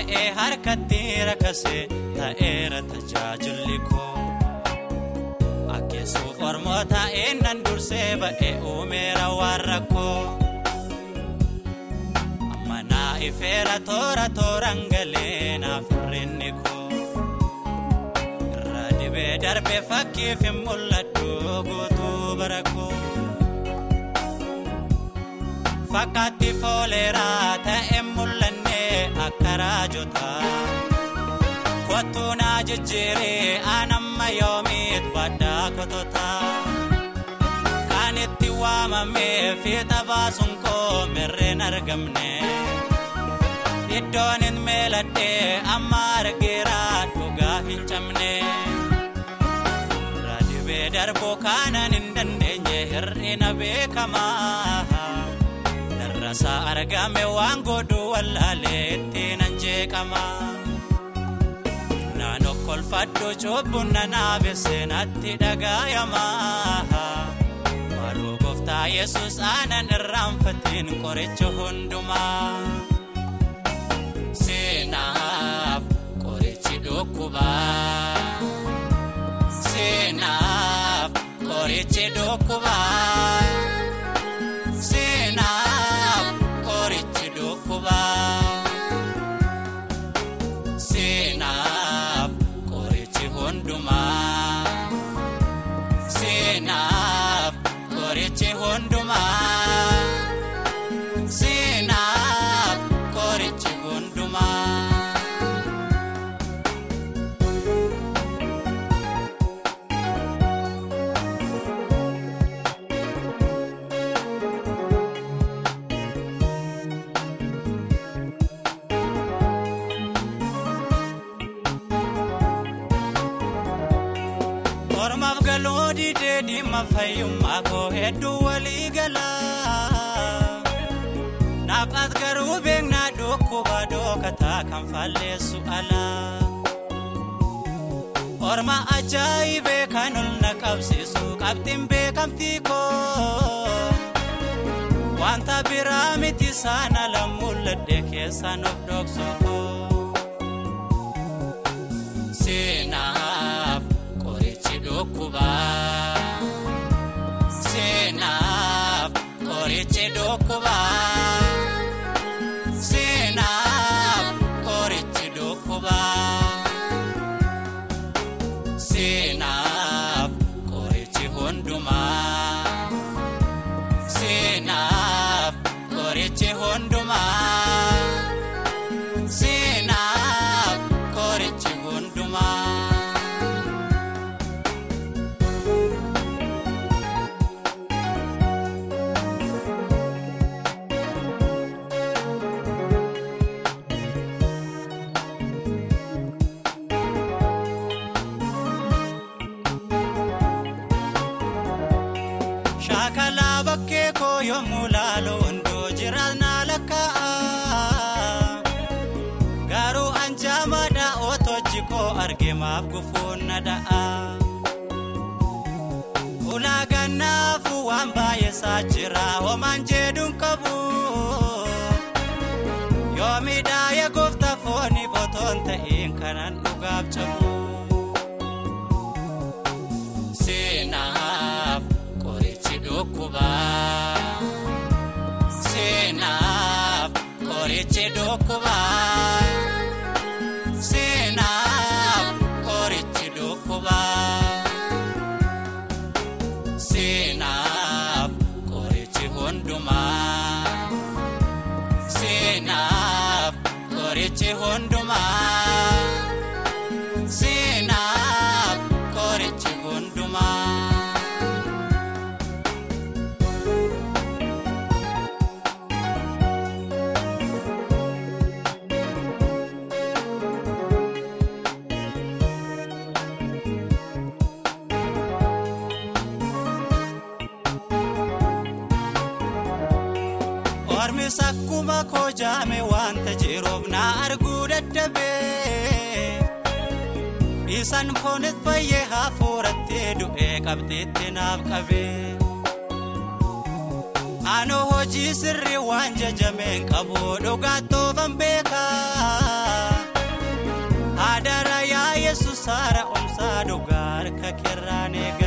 ba'ee harkatti rakasee ta'eera tajaajilli koo akkeessuuf ormoota innan dursee ba'ee uumeera waan rakkoo amma naa ifeera toora tooraan galee naaf hirrinni koo irra dibee darbee fakkiif hin mul'adhu guutuu bara koo. fakkaatti fooleeraa ta'e raajota kottuu naa jijjiiree anamma yoomiit baddaa kotota kan itti waamamee fiixa baasuun koo mirreen argamne iddoon hin meeladhee amma argeera dhugaa hin cabne raadibee darbuu kanan hin dandeenye hir'ina beekamaa. Rasaa argame waan godhu wallaalee ittiin anjeeqama. Naan okkolfadhu cubbuun nanaaf seenatti dhagaayama. Maaloo gooftaa Yesuus aanan irraanfatiin qoricha hundumaa. Seenaaf qorichi dhukkubaa. Seenaaf qorichi dhukkubaa. Ormaaf galoo didee dhimma fayyummaa koo hedduu walii galaa. Naaf as garuu beeknaa dhukkuba dookataa kan falleessu alaa. Orma ajaa'ibee kan ol na qabsiisu qabxiin beekamtii koo. Wanta biraa miti saana la mul'adhe keessaan of dhoksu qorichi dhukkubaa. Seenaaf yommuu laalu hunduu jiraannaa lakkaa'a. Garuu anjaamaadha otochi koo arge maaf gufuun na da'a. Ulaagannaafu waan baay'eesaa jira homaan jedhuun qabu. Yoomidhaa yaa gooftaa fooniif otoon ta'in kanan dhugaaf cabu. Dhukkubaa. Seenaaf qorichi dhukkubaa. Seenaaf qorichi hundumaa. Seenaaf qorichi hundumaa. Ormis akkuma koo jaame wanta jiruuf na arguu dadhabee. Isaan foonis fayyee hafuurattee du'ee qabdeetti naaf qabee. Aanoo hojii sirrii waan jajameen qabu dhugaattoofan beeka. Haadara yaa Yesuus haara omsaa dhugaa harka keerraan eega.